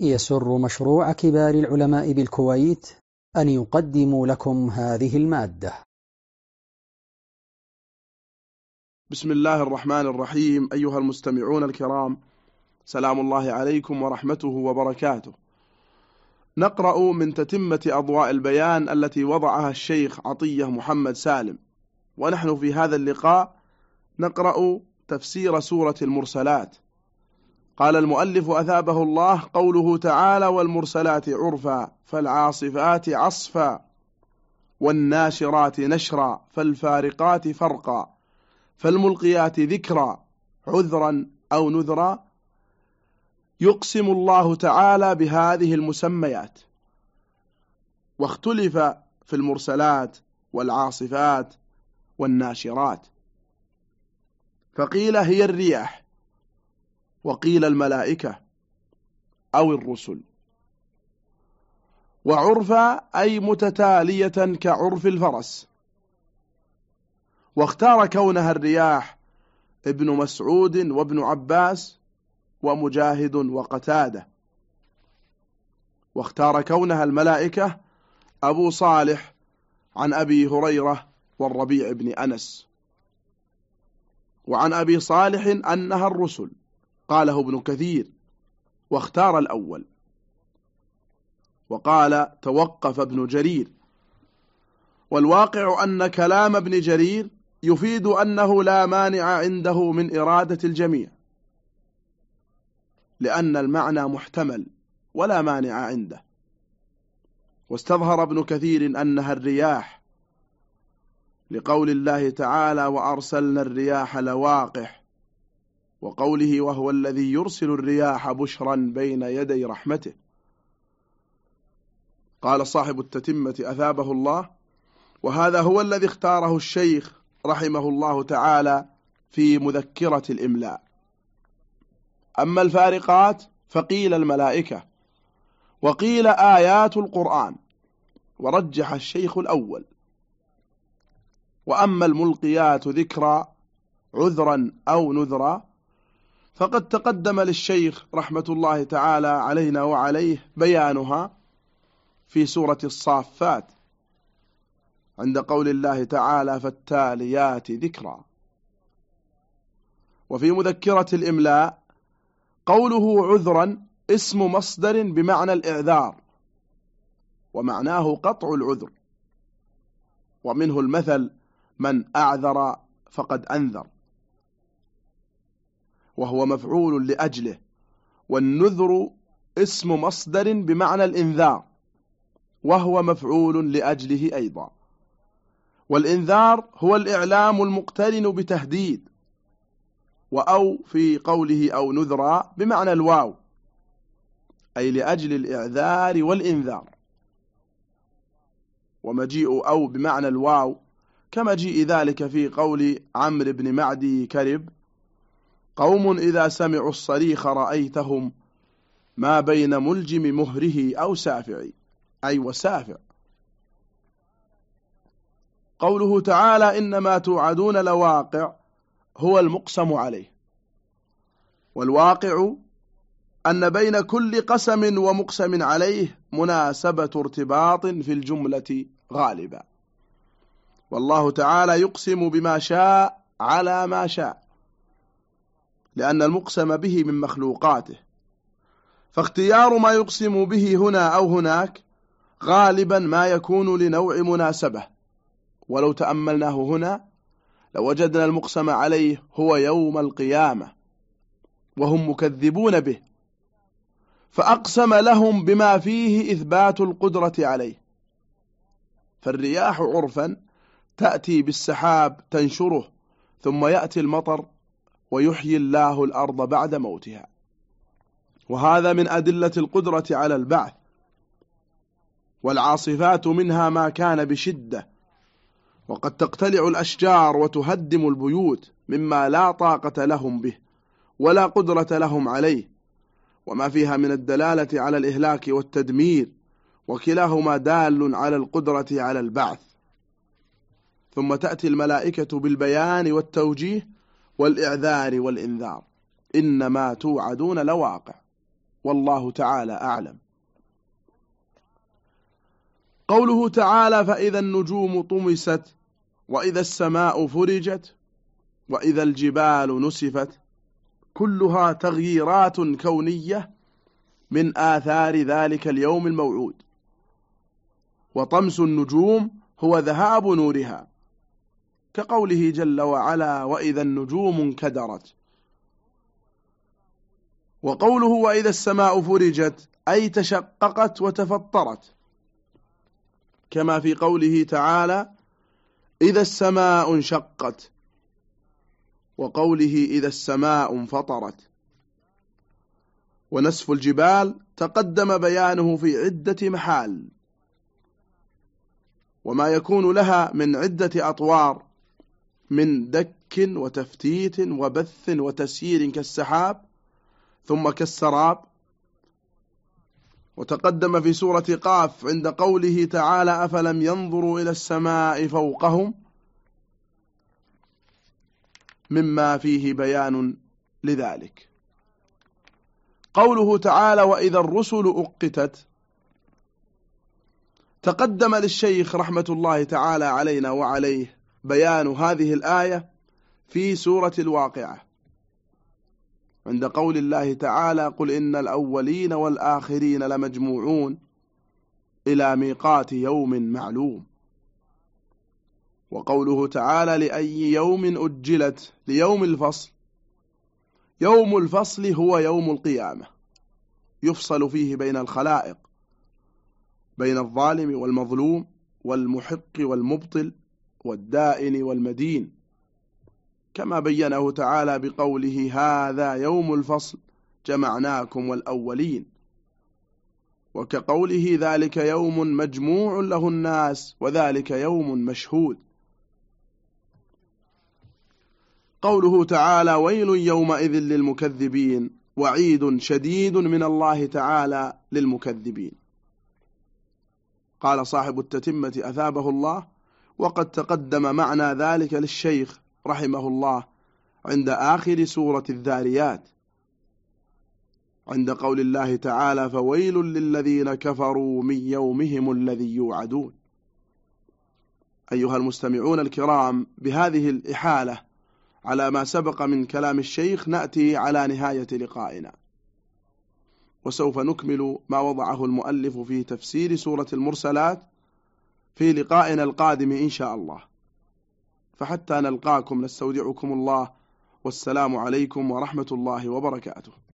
يسر مشروع كبار العلماء بالكويت أن يقدم لكم هذه المادة. بسم الله الرحمن الرحيم. أيها المستمعون الكرام سلام الله عليكم ورحمته وبركاته. نقرأ من تتمة أضواء البيان التي وضعها الشيخ عطية محمد سالم. ونحن في هذا اللقاء نقرأ تفسير سورة المرسلات. قال المؤلف أثابه الله قوله تعالى والمرسلات عرفا فالعاصفات عصفا والناشرات نشرا فالفارقات فرقا فالملقيات ذكرا عذرا أو نذرا يقسم الله تعالى بهذه المسميات واختلف في المرسلات والعاصفات والناشرات فقيل هي الرياح وقيل الملائكة أو الرسل. وعرفا أي متتالية كعرف الفرس. واختار كونها الرياح ابن مسعود وابن عباس ومجاهد وقتادة. واختار كونها الملائكة أبو صالح عن أبي هريرة والربيع بن أنس. وعن أبي صالح أنها الرسل. قاله ابن كثير واختار الأول. وقال توقف ابن جرير. والواقع أن كلام ابن جرير يفيد أنه لا مانع عنده من إرادة الجميع لأن المعنى محتمل ولا مانع عنده. واستظهر ابن كثير أنها الرياح لقول الله تعالى وأرسلنا الرياح لواقح وقوله وهو الذي يرسل الرياح بشرا بين يدي رحمته. قال صاحب التتمة أثابه الله وهذا هو الذي اختاره الشيخ رحمه الله تعالى في مذكرة الإملاء. أما الفارقات فقيل الملائكة وقيل آيات القرآن ورجح الشيخ الأول. وأما الملقيات ذكرى عذرا أو نذرا فقد تقدم للشيخ رحمة الله تعالى علينا وعليه بيانها في سورة الصافات عند قول الله تعالى فالتاليات ذكرى وفي مذكرة الإملاء قوله عذرا اسم مصدر بمعنى الإعذار ومعناه قطع العذر ومنه المثل من أعذر فقد أنذر. وهو مفعول لأجله. والنذر اسم مصدر بمعنى الإنذار وهو مفعول لأجله أيضا. والإنذار هو الإعلام المقترن بتهديد وأو في قوله أو نذرا بمعنى الواو أي لأجل الإعذار والإنذار. ومجيء أو بمعنى الواو كمجيء ذلك في قول عمرو بن معدي كرب قوم إذا سمعوا الصريخ رأيتهم ما بين ملجم مهره أو سافع أي وسافع. قوله تعالى إنما توعدون لواقع هو المقسم عليه. والواقع أن بين كل قسم ومقسم عليه مناسبة ارتباط في الجملة غالبا. والله تعالى يقسم بما شاء على ما شاء. لأن المقسم به من مخلوقاته. فاختيار ما يقسم به هنا أو هناك غالبا ما يكون لنوع مناسبة. ولو تأملناه هنا لوجدنا المقسم عليه هو يوم القيامة وهم مكذبون به. فأقسم لهم بما فيه إثبات القدرة عليه. فالرياح عرفا تأتي بالسحاب تنشره ثم يأتي المطر ويحيي الله الأرض بعد موتها. وهذا من أدلة القدرة على البعث. والعاصفات منها ما كان بشدة. وقد تقتلع الأشجار وتهدم البيوت مما لا طاقة لهم به ولا قدرة لهم عليه. وما فيها من الدلالة على الإهلاك والتدمير. وكلاهما دال على القدرة على البعث. ثم تأتي الملائكة بالبيان والتوجيه والإعذار والإنذار. إنما توعدون لواقع. والله تعالى أعلم. قوله تعالى فإذا النجوم طمست وإذا السماء فرجت وإذا الجبال نسفت كلها تغييرات كونية من آثار ذلك اليوم الموعود. وطمس النجوم هو ذهاب نورها. كقوله جل وعلا وإذا النجوم انكدرت. وقوله وإذا السماء فرجت أي تشققت وتفطرت. كما في قوله تعالى إذا السماء انشقت. وقوله إذا السماء انفطرت. ونسف الجبال تقدم بيانه في عدة محال. وما يكون لها من عدة أطوار. من دك وتفتيت وبث وتسيير كالسحاب ثم كالسراب. وتقدم في سورة قاف عند قوله تعالى أفلم ينظروا إلى السماء فوقهم مما فيه بيان لذلك. قوله تعالى وإذا الرسل أقتت. تقدم للشيخ رحمة الله تعالى علينا وعليه بيان هذه الآية في سورة الواقعة. عند قول الله تعالى قل إن الأولين والآخرين لمجموعون إلى ميقات يوم معلوم وقوله تعالى لأي يوم أجلت؟ ليوم الفصل يوم الفصل هو يوم القيامة. يفصل فيه بين الخلائق بين الظالم والمظلوم والمحق والمبطل والدائن والمدين. كما بينه تعالى بقوله هذا يوم الفصل جمعناكم والأولين. وكقوله ذلك يوم مجموع له الناس وذلك يوم مشهود. قوله تعالى ويل يومئذ للمكذبين وعيد شديد من الله تعالى للمكذبين. قال صاحب التتمة أثابه الله وقد تقدم معنى ذلك للشيخ رحمه الله عند آخر سورة الذاريات. عند قول الله تعالى فويل للذين كفروا من يومهم الذي يوعدون. أيها المستمعون الكرام بهذه الإحالة على ما سبق من كلام الشيخ نأتي على نهاية لقائنا. وسوف نكمل ما وضعه المؤلف في تفسير سورة المرسلات في لقائنا القادم إن شاء الله. فحتى نلقاكم نستودعكم الله. والسلام عليكم ورحمة الله وبركاته.